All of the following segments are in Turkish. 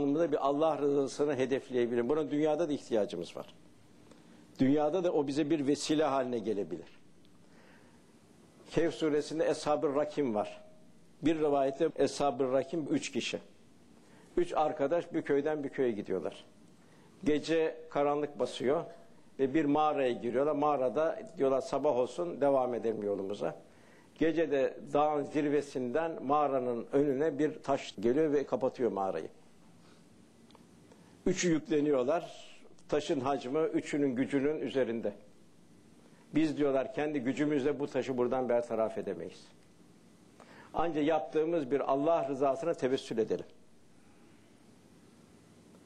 anımızda bir Allah rızasını hedefleyebilir. Buna dünyada da ihtiyacımız var. Dünyada da o bize bir vesile haline gelebilir. Kehf suresinde Eshab-ı Rakim var. Bir rivayette Eshab-ı Rakim üç kişi. Üç arkadaş bir köyden bir köye gidiyorlar. Gece karanlık basıyor ve bir mağaraya giriyorlar. Mağarada diyorlar sabah olsun devam edelim yolumuza. Gece de dağın zirvesinden mağaranın önüne bir taş geliyor ve kapatıyor mağarayı. Üçü yükleniyorlar. Taşın hacmi üçünün gücünün üzerinde. Biz diyorlar kendi gücümüzle bu taşı buradan bertaraf edemeyiz. Ancak yaptığımız bir Allah rızasına tevessül edelim.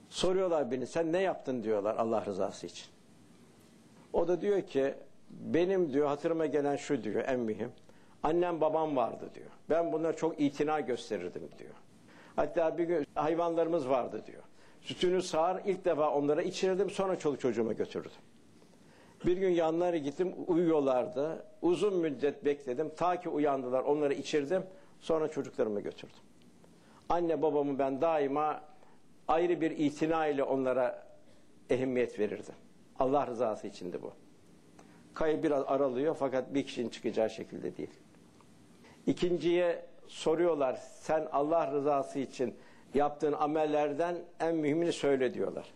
Soruyorlar beni sen ne yaptın diyorlar Allah rızası için. O da diyor ki benim diyor hatırıma gelen şu diyor en mühim. Annem babam vardı diyor. Ben bunlara çok itina gösterirdim diyor. Hatta bir gün hayvanlarımız vardı diyor. Sütünü sağar ilk defa onlara içirirdim sonra çoluk çocuğuma götürürdüm. Bir gün yanlarına gittim uyuyorlardı. Uzun müddet bekledim. Ta ki uyandılar onları içirdim. Sonra çocuklarıma götürdüm. Anne babamı ben daima ayrı bir itina ile onlara ehemmiyet verirdim. Allah rızası içindi bu. Kayı biraz aralıyor fakat bir kişinin çıkacağı şekilde değil. İkinciye soruyorlar sen Allah rızası için yaptığın amellerden en mühimini söyle diyorlar.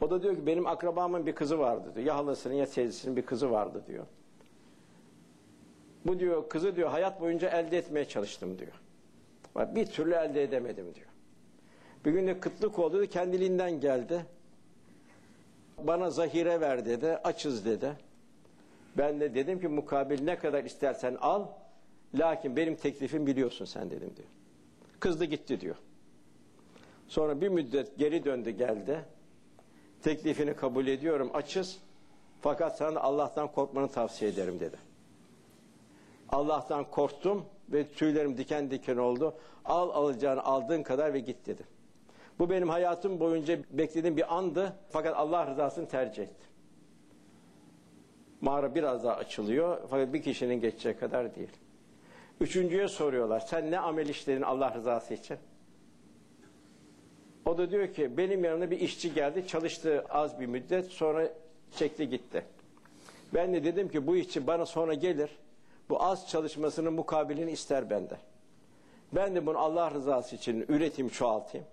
O da diyor ki benim akrabamın bir kızı vardı diyor. Ya halasının ya teyzesinin bir kızı vardı diyor. Bu diyor kızı diyor hayat boyunca elde etmeye çalıştım diyor. Bir türlü elde edemedim diyor. Bir gün de kıtlık oldu kendiliğinden geldi. Bana zahire ver dedi, açız dedi. Ben de dedim ki mukabil ne kadar istersen al. Lakin benim teklifim biliyorsun sen dedim diyor. Kızdı gitti diyor. Sonra bir müddet geri döndü geldi. Teklifini kabul ediyorum açız. Fakat sana Allah'tan korkmanı tavsiye ederim dedi. Allah'tan korktum ve tüylerim diken diken oldu. Al alacağını aldığın kadar ve git dedi. Bu benim hayatım boyunca beklediğim bir andı. Fakat Allah rızasını tercih ettim. Mağara biraz daha açılıyor. Fakat bir kişinin geçeceği kadar değil. Üçüncüye soruyorlar. Sen ne amel işledin Allah rızası için? O da diyor ki benim yanımda bir işçi geldi. Çalıştı az bir müddet. Sonra çekti gitti. Ben de dedim ki bu işçi bana sonra gelir. Bu az çalışmasının mukabilini ister benden. Ben de bunu Allah rızası için üretim çoğaltayım.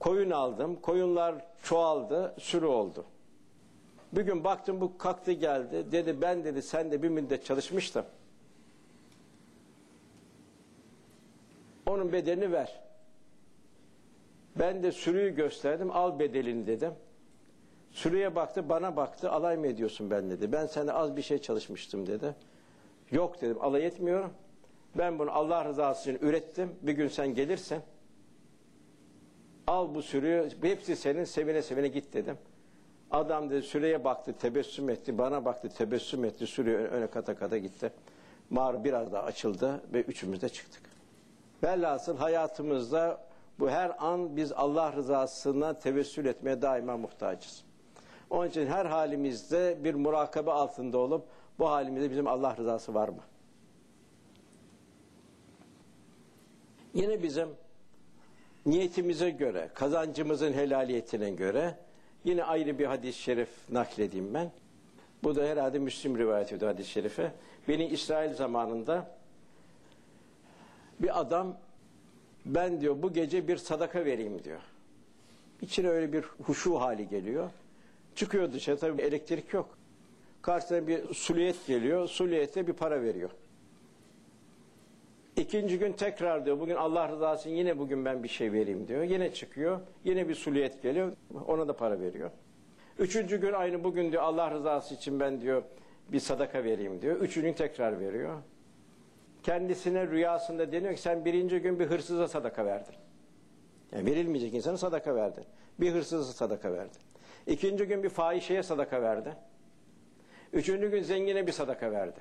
Koyun aldım. Koyunlar çoğaldı. Sürü oldu. Bir gün baktım bu kalktı geldi. Dedi ben dedi sen de bir müddet çalışmıştım. Onun bedelini ver. Ben de sürüyü gösterdim. Al bedelini dedim. Sürüye baktı bana baktı. Alay mı ediyorsun ben dedi. Ben sende az bir şey çalışmıştım dedi. Yok dedim alay etmiyorum. Ben bunu Allah rızası için ürettim. Bir gün sen gelirsen al bu sürüyü hepsi senin sevine sevine git dedim. Adam dedi süreye baktı tebessüm etti bana baktı tebessüm etti sürüye öne kata kata gitti. Mağara biraz daha açıldı ve üçümüz de çıktık. Velhasıl hayatımızda bu her an biz Allah rızasına tevessül etmeye daima muhtacız. Onun için her halimizde bir murakabe altında olup bu halimizde bizim Allah rızası var mı? Yine bizim niyetimize göre, kazancımızın helaliyetine göre yine ayrı bir hadis-i şerif nakledeyim ben. Bu da herhalde Müslim rivayet ediyor hadis-i şerife. Beni İsrail zamanında bir adam ben diyor bu gece bir sadaka vereyim diyor. İçine öyle bir huşu hali geliyor. Çıkıyor dışarı tabii elektrik yok. Karşısına bir suliyet geliyor. Suliyete bir para veriyor. İkinci gün tekrar diyor bugün Allah rızası için yine bugün ben bir şey vereyim diyor. Yine çıkıyor. Yine bir suliyet geliyor. Ona da para veriyor. Üçüncü gün aynı bugün diyor Allah rızası için ben diyor bir sadaka vereyim diyor. Üçüncü gün tekrar veriyor. Kendisine rüyasında deniyor ki sen birinci gün bir hırsıza sadaka verdin. Yani verilmeyecek insana sadaka verdin. Bir hırsıza sadaka verdin. İkinci gün bir fahişeye sadaka verdi. Üçüncü gün zengine bir sadaka verdi.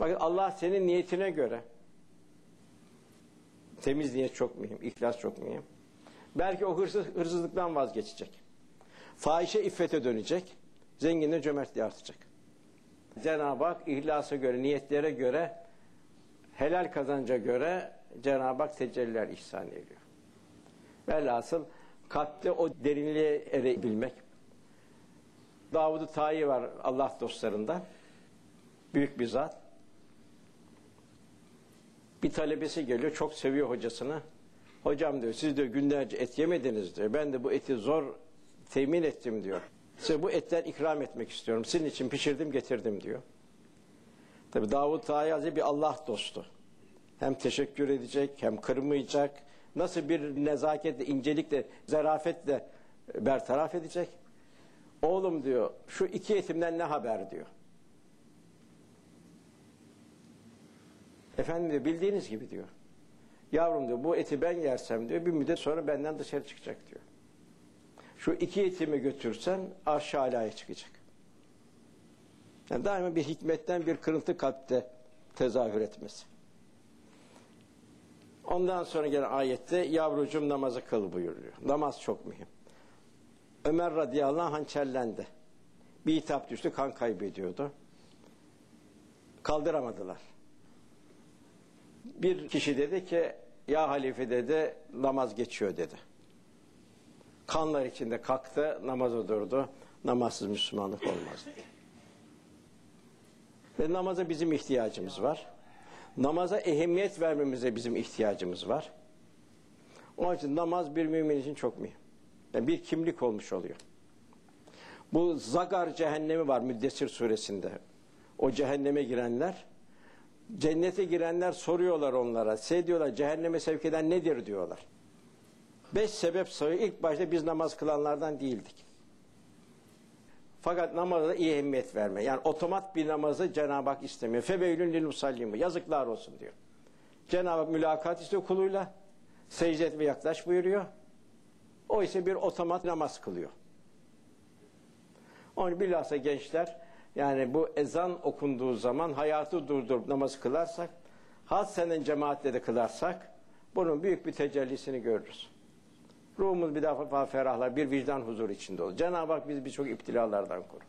Bakın Allah senin niyetine göre temiz niyet çok mühim, ihlas çok mühim. Belki o hırsız, hırsızlıktan vazgeçecek. Fahişe iffete dönecek. Zenginle cömertliği artacak. Cenab-ı Hak ihlasa göre, niyetlere göre, helal kazanca göre Cenab-ı Hak tecelliler ihsan ediyor. Velhasıl kalpte o derinliğe erebilmek. Davud-u Tayi var Allah dostlarından. Büyük bir zat. Bir talebesi geliyor, çok seviyor hocasını. Hocam diyor, siz diyor günlerce et yemediniz diyor. Ben de bu eti zor temin ettim diyor. Size bu etten ikram etmek istiyorum. Sizin için pişirdim, getirdim diyor. Tabi Tayi Hazretleri bir Allah dostu. Hem teşekkür edecek, hem kırmayacak. Nasıl bir nezaketle, incelikle, zarafetle bertaraf edecek. Oğlum diyor, şu iki etimden ne haber diyor. Efendim diyor, bildiğiniz gibi diyor. Yavrum diyor, bu eti ben yersem diyor, bir müddet sonra benden dışarı çıkacak diyor. Şu iki etimi götürsen arş alaya çıkacak. Yani daima bir hikmetten bir kırıntı kalpte tezahür etmesi. Ondan sonra gelen ayette yavrucum namazı kıl buyuruyor. Namaz çok mühim. Ömer radıyallahu anh hançerlendi. Bir hitap düştü kan kaybediyordu. Kaldıramadılar. Bir kişi dedi ki ya halife dedi namaz geçiyor dedi. Kanlar içinde kalktı namaza durdu. Namazsız Müslümanlık olmaz dedi. Ve namaza bizim ihtiyacımız var. Namaza ehemmiyet vermemize bizim ihtiyacımız var. Onun için namaz bir mümin için çok mühim. Yani bir kimlik olmuş oluyor. Bu Zagar cehennemi var Müddessir suresinde. O cehenneme girenler, cennete girenler soruyorlar onlara. Şey diyorlar cehenneme sevk eden nedir diyorlar. Beş sebep sayıyor. İlk başta biz namaz kılanlardan değildik. Fakat namaza iyi ehemmiyet verme. Yani otomat bir namazı Cenab-ı Hak istemiyor. Febeylün lil. Yazıklar olsun diyor. Cenab-ı Hak mülakat istiyor kuluyla. Secde ve yaklaş buyuruyor. O ise bir otomat namaz kılıyor. Onun bilhassa gençler yani bu ezan okunduğu zaman hayatı durdurup namaz kılarsak hassenen cemaatle de kılarsak bunun büyük bir tecellisini görürüz. Ruhumuz bir defa ferahlar, bir vicdan huzur içinde olur. Cenab-ı Hak bizi birçok iptilalardan korur.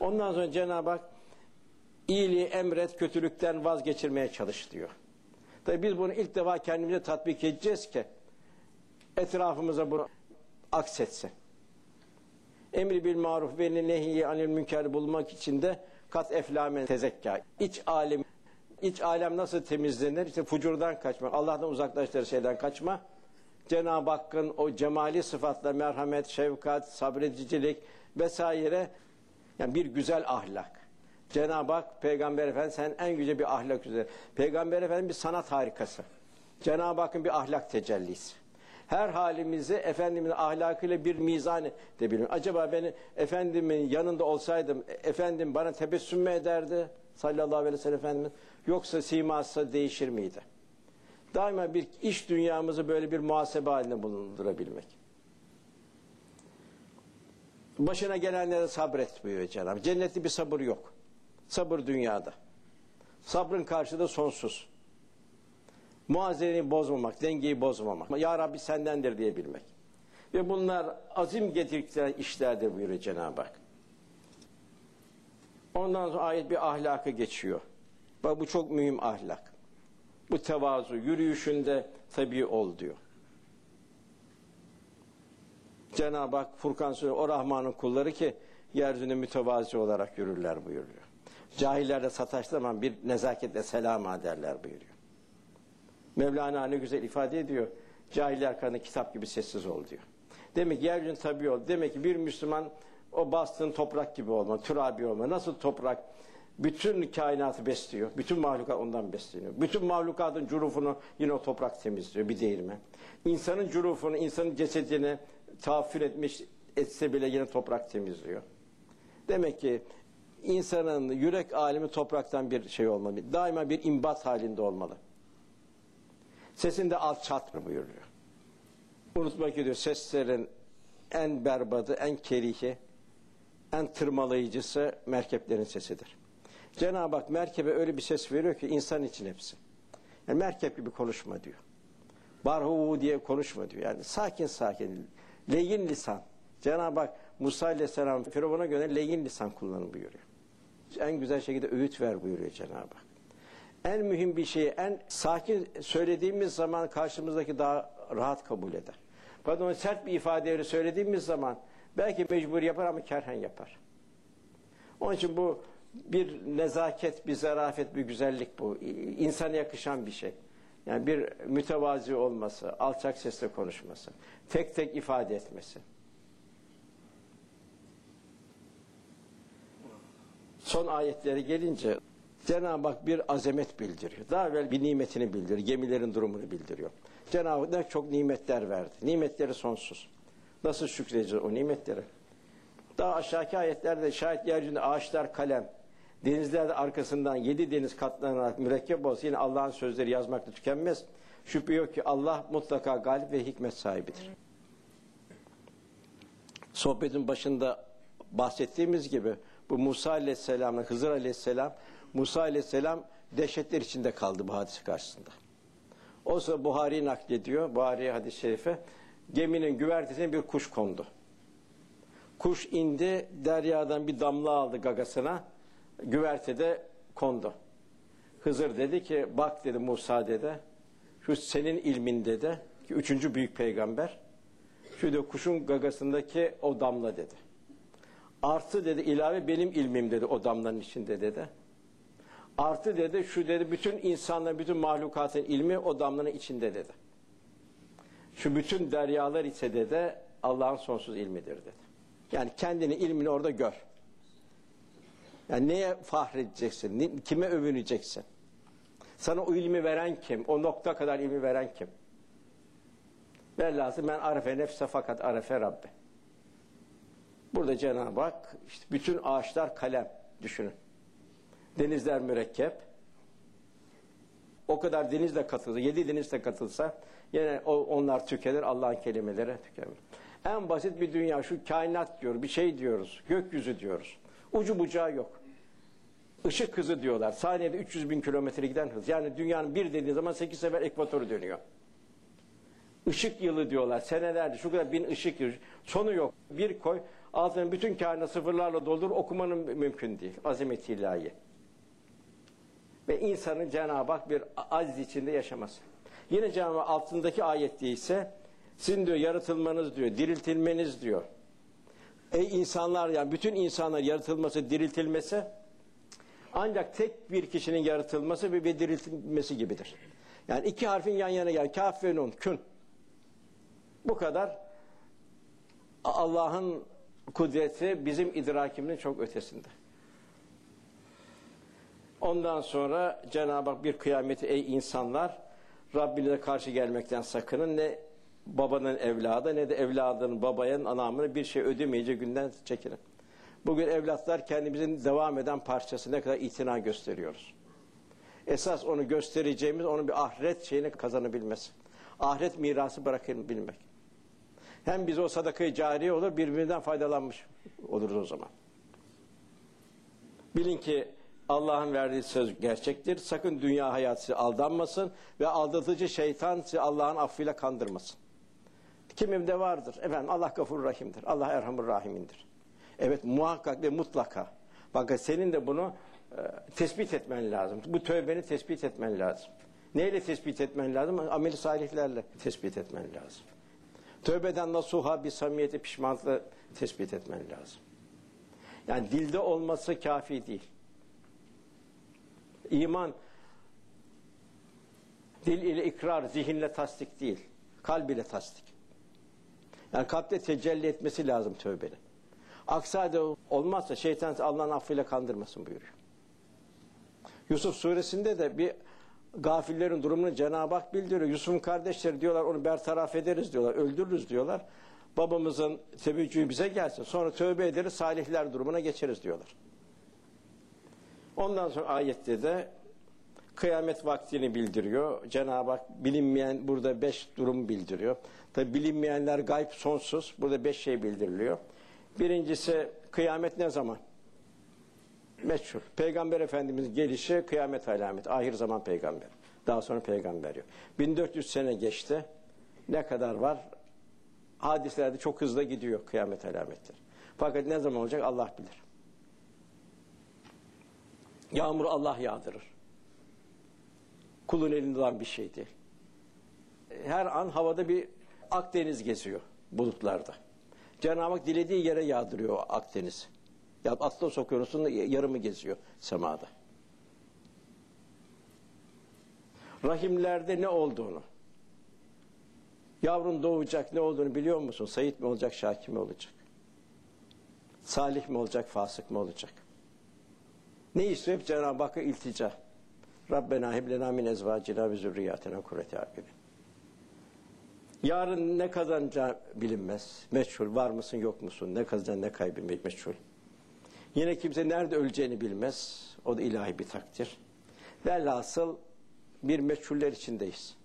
Ondan sonra Cenab-ı Hak iyiliği emret, kötülükten vazgeçirmeye çalış diyor. Tabi biz bunu ilk defa kendimize tatbik edeceğiz ki etrafımıza bunu aksetsin. Emri bil maruf ve nehiyi anil münker bulmak için de kat eflamen tezekka. İç alem iç alem nasıl temizlenir? İşte fucurdan kaçma, Allah'tan uzaklaştırır şeyden kaçma. Cenab-ı Hakk'ın o cemali sıfatla merhamet, şefkat, sabredicilik vesaire yani bir güzel ahlak. Cenab-ı Hak Peygamber Efendimiz sen en güzel bir ahlak üzere. Peygamber Efendimiz bir sanat harikası. Cenab-ı Hakk'ın bir ahlak tecellisi. Her halimizi Efendimizin ahlakıyla bir mizan edebilirim. Acaba beni Efendimin yanında olsaydım, Efendim bana tebessüm mü ederdi? Sallallahu aleyhi ve sellem Efendimiz. Yoksa siması değişir miydi? Daima bir iş dünyamızı böyle bir muhasebe haline bulundurabilmek. Başına gelenlere sabret buyuruyor Cenab-ı Cennette bir sabır yok. Sabır dünyada. Sabrın karşılığı sonsuz. Muazzeneyi bozmamak, dengeyi bozmamak. Ya Rabbi sendendir diyebilmek. Ve bunlar azim getirdikleri işlerdir buyuruyor Cenab-ı Hak. Ondan sonra ayet bir ahlakı geçiyor. Bak bu çok mühim ahlak. Bu tevazu, yürüyüşünde tabi ol diyor. Cenab-ı Hak Furkan Suresi o Rahman'ın kulları ki yeryüzünde mütevazi olarak yürürler buyuruyor. Cahiller de sataştıran bir nezaketle selam ederler buyuruyor. Mevlana ne güzel ifade ediyor. Cahiller kanı kitap gibi sessiz ol diyor. Demek ki yeryüzünün tabi ol. Demek ki bir Müslüman o bastığın toprak gibi olma, türabi olma. Nasıl toprak bütün kainatı besliyor. Bütün mahlukat ondan besleniyor. Bütün mahlukatın curufunu yine o toprak temizliyor bir değirme. İnsanın curufunu, insanın cesedini tahaffür etmiş etse bile yine toprak temizliyor. Demek ki insanın yürek alemi topraktan bir şey olmalı. Daima bir imbat halinde olmalı. Sesinde alçaltma buyuruyor. Unutma ki diyor seslerin en berbadı, en kerihi, en tırmalayıcısı merkeplerin sesidir. Cenab-ı Hak merkebe öyle bir ses veriyor ki insan için hepsi. Yani merkep gibi konuşma diyor. Barhu diye konuşma diyor. Yani sakin sakin. Leyin lisan. Cenab-ı Hak Musa Aleyhisselam Firavun'a göre leyin lisan kullanın buyuruyor. En güzel şekilde öğüt ver buyuruyor Cenab-ı Hak. En mühim bir şeyi en sakin söylediğimiz zaman karşımızdaki daha rahat kabul eder. Fakat onu sert bir ifadeyle söylediğimiz zaman belki mecbur yapar ama kerhen yapar. Onun için bu bir nezaket, bir zarafet, bir güzellik bu. İnsana yakışan bir şey. Yani bir mütevazi olması, alçak sesle konuşması, tek tek ifade etmesi. Son ayetleri gelince Cenab-ı Hak bir azamet bildiriyor. Daha evvel bir nimetini bildiriyor. Gemilerin durumunu bildiriyor. Cenab-ı Hak çok nimetler verdi. Nimetleri sonsuz. Nasıl şükredeceğiz o nimetleri? Daha aşağıki ayetlerde şayet yeryüzünde ağaçlar kalem, denizlerde arkasından yedi deniz katlanarak mürekkep olsa yine Allah'ın sözleri yazmakta tükenmez. Şüphe yok ki Allah mutlaka galip ve hikmet sahibidir. Sohbetin başında bahsettiğimiz gibi bu Musa Aleyhisselam'la Hızır Aleyhisselam Musa Aleyhisselam dehşetler içinde kaldı bu hadise karşısında. O sırada Buhari naklediyor, Buhari hadis-i şerife, geminin güvertesine bir kuş kondu. Kuş indi, deryadan bir damla aldı gagasına, güvertede kondu. Hızır dedi ki, bak dedi Musa dedi, şu senin ilmin dedi, ki üçüncü büyük peygamber, şu de kuşun gagasındaki o damla dedi. Artı dedi ilave benim ilmim dedi o damlanın içinde dedi. Artı dedi şu dedi bütün insanların bütün mahlukatın ilmi o damlanın içinde dedi. Şu bütün deryalar ise dedi Allah'ın sonsuz ilmidir dedi. Yani kendini ilmini orada gör. Yani neye fahredeceksin? Kime övüneceksin? Sana o ilmi veren kim? O nokta kadar ilmi veren kim? Velhasıl ben arefe nefse fakat arefe Rabbi. Burada Cenab-ı Hak işte bütün ağaçlar kalem düşünün. Denizler mürekkep. O kadar denizle katılsa, yedi denizle katılsa yine onlar tükenir Allah'ın kelimeleri tükenir. En basit bir dünya şu kainat diyor, bir şey diyoruz, gökyüzü diyoruz. Ucu bucağı yok. Işık hızı diyorlar. Saniyede 300 bin kilometre giden hız. Yani dünyanın bir dediği zaman 8 sefer ekvatoru dönüyor. Işık yılı diyorlar. Senelerde şu kadar bin ışık yılı. Sonu yok. Bir koy altını bütün kainat sıfırlarla doldur okumanın mümkün değil. Azamet ilahi. Ve insanın Cenab-ı Hak bir aziz içinde yaşaması. Yine Cenab-ı altındaki ayette ise sizin diyor yaratılmanız diyor, diriltilmeniz diyor. Ey insanlar yani bütün insanlar yaratılması, diriltilmesi ancak tek bir kişinin yaratılması ve diriltilmesi gibidir. Yani iki harfin yan yana gel. Kaf ve nun, kün. Bu kadar Allah'ın kudreti bizim idrakimizin çok ötesinde. Ondan sonra Cenab-ı Hak bir kıyameti ey insanlar Rabbinize karşı gelmekten sakının ne babanın evladı ne de evladının babanın anamını bir şey ödemeyeceği günden çekinin. Bugün evlatlar kendimizin devam eden parçası ne kadar itina gösteriyoruz. Esas onu göstereceğimiz onun bir ahiret şeyini kazanabilmesi. Ahiret mirası bırakabilmek. Hem biz o sadakayı cari olur birbirinden faydalanmış oluruz o zaman. Bilin ki Allah'ın verdiği söz gerçektir. Sakın dünya hayatı aldanmasın ve aldatıcı şeytan sizi Allah'ın affıyla kandırmasın. Kimimde vardır? Efendim Allah gafur rahimdir. Allah erhamur rahimindir. Evet muhakkak ve mutlaka. Bakın senin de bunu e, tespit etmen lazım. Bu tövbeni tespit etmen lazım. Neyle tespit etmen lazım? Ameli salihlerle tespit etmen lazım. Tövbeden nasuha bir samimiyeti pişmanlıkla tespit etmen lazım. Yani dilde olması kafi değil. İman dil ile ikrar, zihinle tasdik değil. Kalb ile tasdik. Yani kalpte tecelli etmesi lazım tövbenin. Aksi halde olmazsa şeytan Allah'ın affıyla kandırmasın buyuruyor. Yusuf suresinde de bir gafillerin durumunu Cenab-ı Hak bildiriyor. Yusuf'un kardeşleri diyorlar onu bertaraf ederiz diyorlar, öldürürüz diyorlar. Babamızın teveccühü bize gelsin. Sonra tövbe ederiz, salihler durumuna geçeriz diyorlar. Ondan sonra ayette de kıyamet vaktini bildiriyor. Cenab-ı Hak bilinmeyen burada beş durum bildiriyor. Tabi bilinmeyenler gayb sonsuz. Burada beş şey bildiriliyor. Birincisi kıyamet ne zaman? Meçhul. Peygamber Efendimiz gelişi kıyamet alameti. Ahir zaman peygamber. Daha sonra peygamber yok. 1400 sene geçti. Ne kadar var? Hadislerde çok hızlı gidiyor kıyamet alametleri. Fakat ne zaman olacak Allah bilir. Yağmur Allah yağdırır. Kulun elinde olan bir şey değil. Her an havada bir Akdeniz geziyor bulutlarda. Cenab-ı Hak dilediği yere yağdırıyor Akdeniz. Ya Atlas Okyanusu'nun yarımı geziyor semada. Rahimlerde ne olduğunu, yavrun doğacak ne olduğunu biliyor musun? Sayit mi olacak, Şakir mi olacak? Salih mi olacak, fasık mı olacak? Ne istiyor? Cenab-ı Hakk'a iltica. Rabbena heblena min ezvacina ve zürriyatina kurrete a'yunin. Yarın ne kazanacağı bilinmez. Meçhul. Var mısın yok musun? Ne kazanacaksın ne kaybın meçhul. Yine kimse nerede öleceğini bilmez. O da ilahi bir takdir. Velhasıl bir meçhuller içindeyiz.